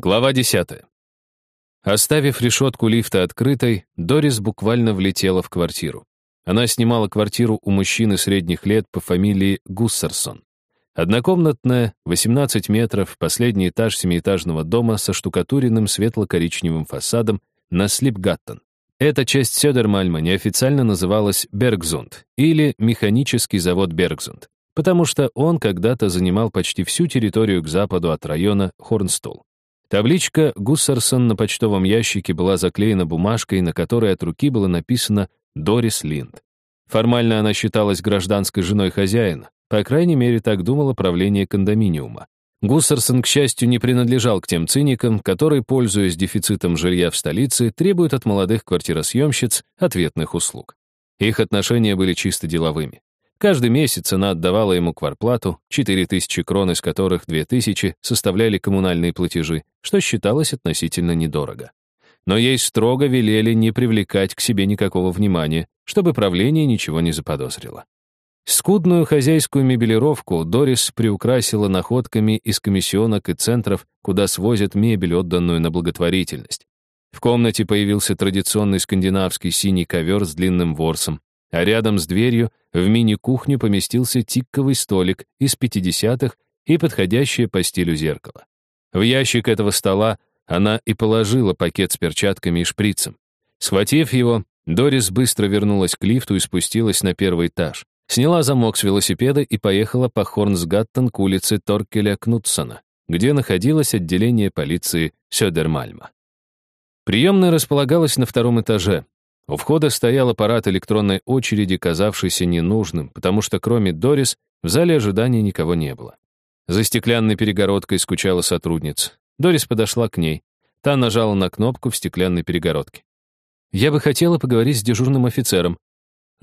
Глава 10. Оставив решетку лифта открытой, Дорис буквально влетела в квартиру. Она снимала квартиру у мужчины средних лет по фамилии Гуссерсон. Однокомнатная, 18 метров, последний этаж семиэтажного дома со штукатуренным светло-коричневым фасадом на Слипгаттен. Эта часть Сёдермальма неофициально называлась Бергзунд или Механический завод Бергзунд, потому что он когда-то занимал почти всю территорию к западу от района Хорнстул. Табличка «Гуссерсон» на почтовом ящике была заклеена бумажкой, на которой от руки было написано «Дорис Линд». Формально она считалась гражданской женой хозяина, по крайней мере, так думало правление кондоминиума. Гуссерсон, к счастью, не принадлежал к тем циникам, которые, пользуясь дефицитом жилья в столице, требуют от молодых квартиросъемщиц ответных услуг. Их отношения были чисто деловыми. Каждый месяц она отдавала ему кварплату, 4000 крон, из которых 2000 составляли коммунальные платежи, что считалось относительно недорого. Но ей строго велели не привлекать к себе никакого внимания, чтобы правление ничего не заподозрило. Скудную хозяйскую мебелировку Дорис приукрасила находками из комиссионок и центров, куда свозят мебель, отданную на благотворительность. В комнате появился традиционный скандинавский синий ковер с длинным ворсом, а рядом с дверью в мини-кухню поместился тикковый столик из 50-х и подходящее по стилю зеркало. В ящик этого стола она и положила пакет с перчатками и шприцем. Схватив его, Дорис быстро вернулась к лифту и спустилась на первый этаж. Сняла замок с велосипеда и поехала по Хорнсгаттен к улице Торкеля Кнутсона, где находилось отделение полиции Сёдермальма. Приемная располагалась на втором этаже, у входа стоял аппарат электронной очереди, казавшийся ненужным, потому что кроме Дорис в зале ожидания никого не было. За стеклянной перегородкой скучала сотрудница. Дорис подошла к ней. Та нажала на кнопку в стеклянной перегородке. «Я бы хотела поговорить с дежурным офицером».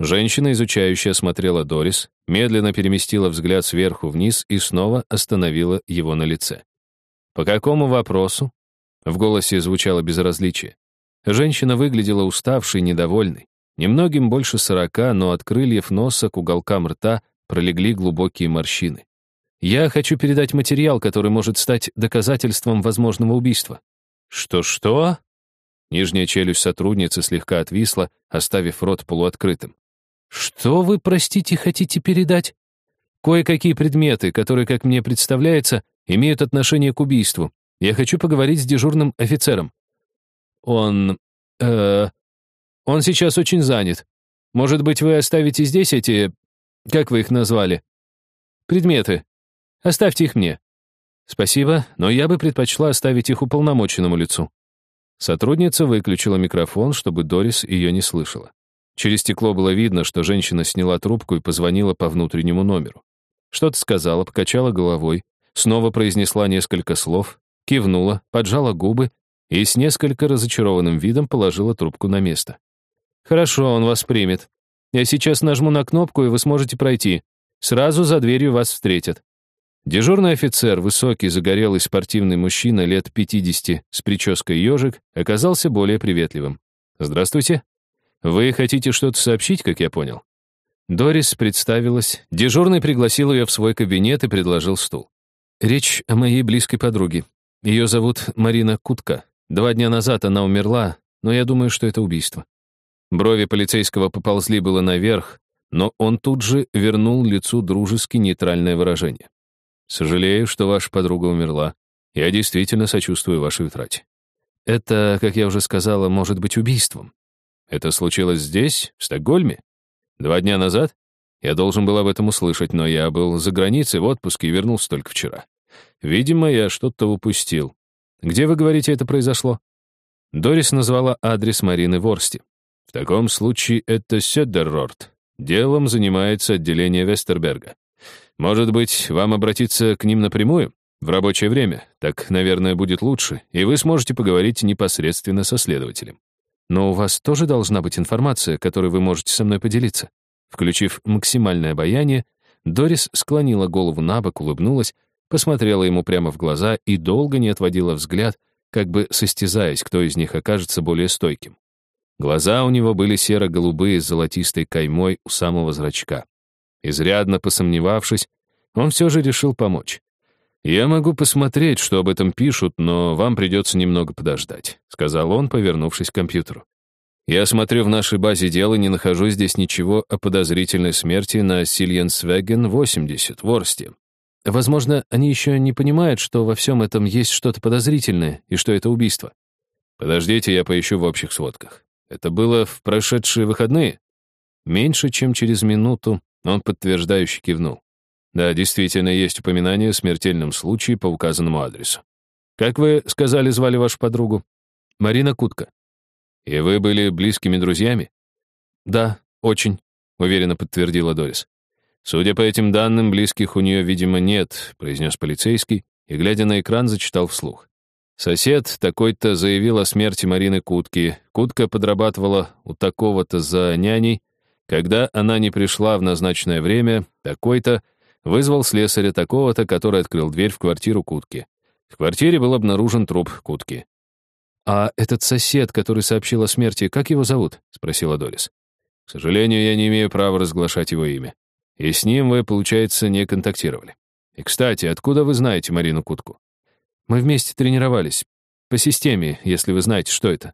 Женщина, изучающая, смотрела Дорис, медленно переместила взгляд сверху вниз и снова остановила его на лице. «По какому вопросу?» В голосе звучало безразличие. Женщина выглядела уставшей, недовольной. Немногим больше сорока, но от крыльев носа к уголкам рта пролегли глубокие морщины. «Я хочу передать материал, который может стать доказательством возможного убийства». «Что-что?» Нижняя челюсть сотрудницы слегка отвисла, оставив рот полуоткрытым. «Что вы, простите, хотите передать?» «Кое-какие предметы, которые, как мне представляется, имеют отношение к убийству. Я хочу поговорить с дежурным офицером. Он... э Он сейчас очень занят. Может быть, вы оставите здесь эти... Как вы их назвали? Предметы. Оставьте их мне. Спасибо, но я бы предпочла оставить их уполномоченному лицу. Сотрудница выключила микрофон, чтобы Дорис ее не слышала. Через стекло было видно, что женщина сняла трубку и позвонила по внутреннему номеру. Что-то сказала, покачала головой, снова произнесла несколько слов, кивнула, поджала губы и с несколько разочарованным видом положила трубку на место. «Хорошо, он вас примет. Я сейчас нажму на кнопку, и вы сможете пройти. Сразу за дверью вас встретят». Дежурный офицер, высокий, загорелый спортивный мужчина лет 50 с прической ежик, оказался более приветливым. «Здравствуйте. Вы хотите что-то сообщить, как я понял?» Дорис представилась. Дежурный пригласил ее в свой кабинет и предложил стул. «Речь о моей близкой подруге. Ее зовут Марина Кутка. Два дня назад она умерла, но я думаю, что это убийство. Брови полицейского поползли было наверх, но он тут же вернул лицу дружески нейтральное выражение. «Сожалею, что ваша подруга умерла. Я действительно сочувствую вашей утрате. Это, как я уже сказала, может быть убийством. Это случилось здесь, в Стокгольме? Два дня назад? Я должен был об этом услышать, но я был за границей в отпуске и вернулся только вчера. Видимо, я что-то упустил. Где, вы говорите, это произошло? Дорис назвала адрес Марины Ворсти. В таком случае это Сёдеррорт. Делом занимается отделение Вестерберга. Может быть, вам обратиться к ним напрямую? В рабочее время. Так, наверное, будет лучше, и вы сможете поговорить непосредственно со следователем. Но у вас тоже должна быть информация, которой вы можете со мной поделиться. Включив максимальное обаяние, Дорис склонила голову на бок, улыбнулась посмотрела ему прямо в глаза и долго не отводила взгляд, как бы состязаясь, кто из них окажется более стойким. Глаза у него были серо-голубые с золотистой каймой у самого зрачка. Изрядно посомневавшись, он все же решил помочь. «Я могу посмотреть, что об этом пишут, но вам придется немного подождать», сказал он, повернувшись к компьютеру. «Я смотрю в нашей базе дел и не нахожу здесь ничего о подозрительной смерти на Сильенсвеген 80 в Орсте. Возможно, они еще не понимают, что во всем этом есть что-то подозрительное и что это убийство. Подождите, я поищу в общих сводках. Это было в прошедшие выходные?» Меньше чем через минуту он подтверждающе кивнул. Да, действительно, есть упоминание о смертельном случае по указанному адресу. Как вы сказали, звали вашу подругу? Марина Кутка. И вы были близкими друзьями? Да, очень, уверенно подтвердила Дорис. Судя по этим данным, близких у нее, видимо, нет, произнес полицейский и, глядя на экран, зачитал вслух. Сосед такой-то заявил о смерти Марины Кутки. Кутка подрабатывала у такого-то за няней. Когда она не пришла в назначенное время, такой-то Вызвал слесаря такого-то, который открыл дверь в квартиру Кутки. В квартире был обнаружен труп Кутки. «А этот сосед, который сообщил о смерти, как его зовут?» — спросила Дорис. «К сожалению, я не имею права разглашать его имя. И с ним вы, получается, не контактировали. И, кстати, откуда вы знаете Марину Кутку?» «Мы вместе тренировались. По системе, если вы знаете, что это».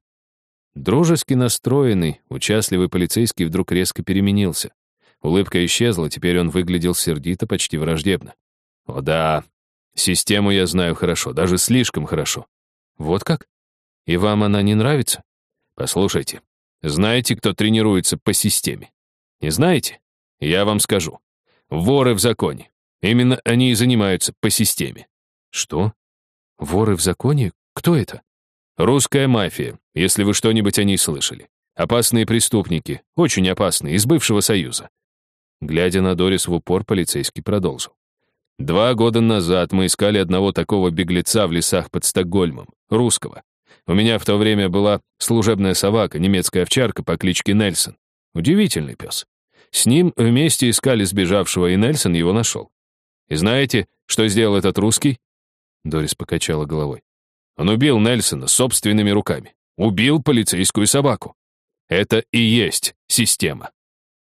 Дружески настроенный, участливый полицейский вдруг резко переменился. Улыбка исчезла, теперь он выглядел сердито, почти враждебно. «О да, систему я знаю хорошо, даже слишком хорошо». «Вот как? И вам она не нравится?» «Послушайте, знаете, кто тренируется по системе? Не знаете? Я вам скажу. Воры в законе. Именно они и занимаются по системе». «Что? Воры в законе? Кто это?» «Русская мафия, если вы что-нибудь о ней слышали. Опасные преступники, очень опасные, из бывшего Союза. Глядя на Дорис в упор, полицейский продолжил. «Два года назад мы искали одного такого беглеца в лесах под Стокгольмом, русского. У меня в то время была служебная собака, немецкая овчарка по кличке Нельсон. Удивительный пес. С ним вместе искали сбежавшего, и Нельсон его нашел. И знаете, что сделал этот русский?» Дорис покачала головой. «Он убил Нельсона собственными руками. Убил полицейскую собаку. Это и есть система».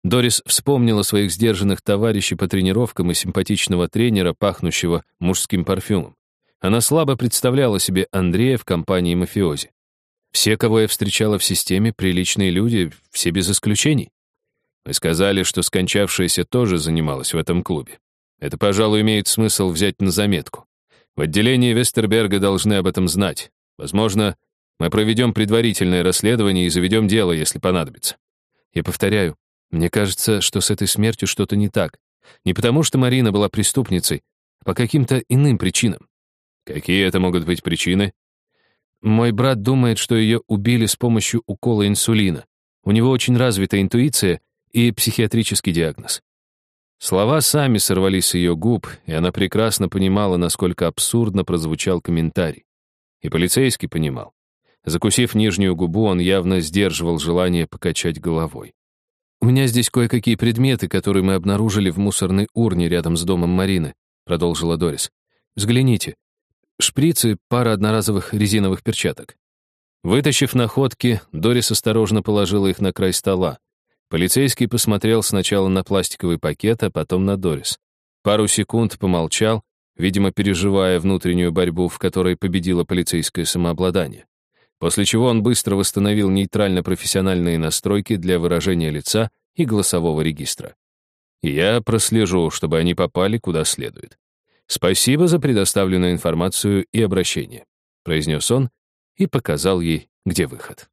Дорис вспомнила своих сдержанных товарищей по тренировкам и симпатичного тренера, пахнущего мужским парфюмом. Она слабо представляла себе Андрея в компании мафиози. Все, кого я встречала в системе, приличные люди, все без исключений. Вы сказали, что скончавшаяся тоже занималась в этом клубе. Это, пожалуй, имеет смысл взять на заметку. В отделении Вестерберга должны об этом знать. Возможно, мы проведем предварительное расследование и заведем дело, если понадобится. Я повторяю, мне кажется, что с этой смертью что-то не так. Не потому, что Марина была преступницей, а по каким-то иным причинам. Какие это могут быть причины? Мой брат думает, что ее убили с помощью укола инсулина. У него очень развита интуиция и психиатрический диагноз. Слова сами сорвались с ее губ, и она прекрасно понимала, насколько абсурдно прозвучал комментарий. И полицейский понимал. Закусив нижнюю губу, он явно сдерживал желание покачать головой. «У меня здесь кое-какие предметы, которые мы обнаружили в мусорной урне рядом с домом Марины», продолжила Дорис. «Взгляните. Шприцы, пара одноразовых резиновых перчаток». Вытащив находки, Дорис осторожно положила их на край стола. Полицейский посмотрел сначала на пластиковый пакет, а потом на Дорис. Пару секунд помолчал, видимо, переживая внутреннюю борьбу, в которой победило полицейское самообладание после чего он быстро восстановил нейтрально-профессиональные настройки для выражения лица и голосового регистра. Я прослежу, чтобы они попали куда следует. Спасибо за предоставленную информацию и обращение, произнес он и показал ей, где выход.